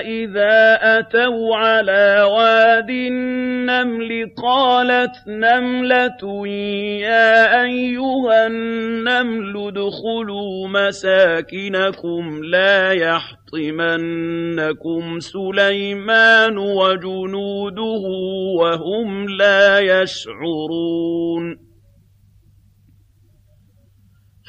إِذَا أَتَوْا عَلَىٰ وَادِ النَّمْلِ قَالَتْ نَمْلَةٌ يَا أَيُّهَا النَّمْلُ ادْخُلُوا مَسَاكِنَكُمْ لَا يَحْطِمَنَّكُمْ سُلَيْمَانُ وَجُنُودُهُ وَهُمْ لَا يَشْعُرُونَ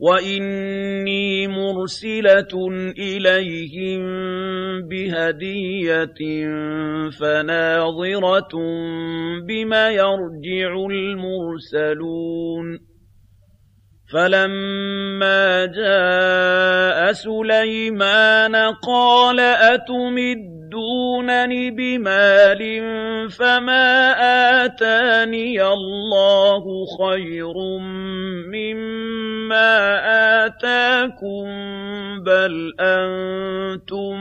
وإني مرسلة إليهم بهدية فناظرة بما يرجع المرسلون فلما جاء سليمان قال أتمدونني بمال فما آتاني الله خير مما آتاكم بل أنتم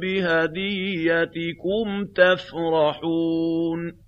بهديتكم تفرحون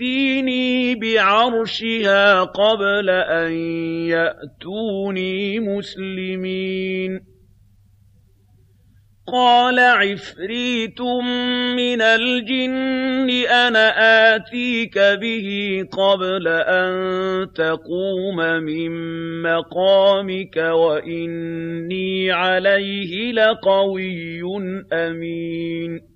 يَأْتِينِي بِعَرْشِهَا قَبْلَ أَن يَأْتُونِي مُسْلِمِينَ. قَالَ عِفْرِيتٌ مِّنَ الْجِنِّ أَنَا آتِيكَ بِهِ قَبْلَ أَن تَقُومَ مِن مَّقَامِكَ وَإِنِّي عَلَيْهِ لَقَوِيٌّ أَمِينٌ.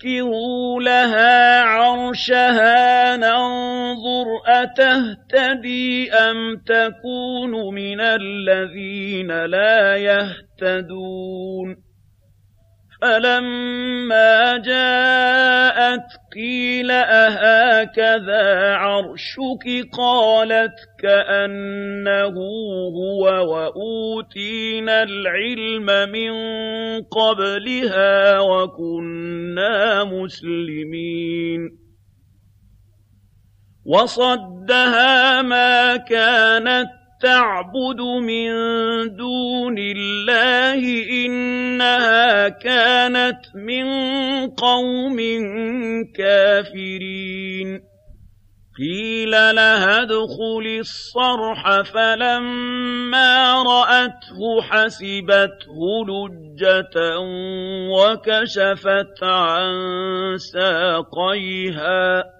فَكِّرُوا لَهَا عَرْشَهَا نَنظُرْ أَتَهْتَدِي أَمْ تَكُونُ مِنَ الَّذِينَ لَا يَهْتَدُونَ فَلَمَّا جَاءَتْ قِيلَ أَهَٰكَذَا عَرْشُكِ ۖ قَالَتْ كَأَنَّهُ هُوَ وَأُوتِينَا الْعِلْمَ مِن قَبْلِهَا وَكُنَّا مُسْلِمِينَ وَصَدَّهَا مَا كَانَت تَّعْبُدُ مِن دُونِ اللَّهِ ۖ إِنَّهَا كَانَتْ مِن قَوْمٍ كَافِرِينَ. قِيلَ لَهَا ادْخُلِي الصَّرْحَ فَلَمَّا رَأَتْهُ حَسِبَتْهُ لُجَّةً وَكَشَفَتْ عَن سَاقَيْهَا.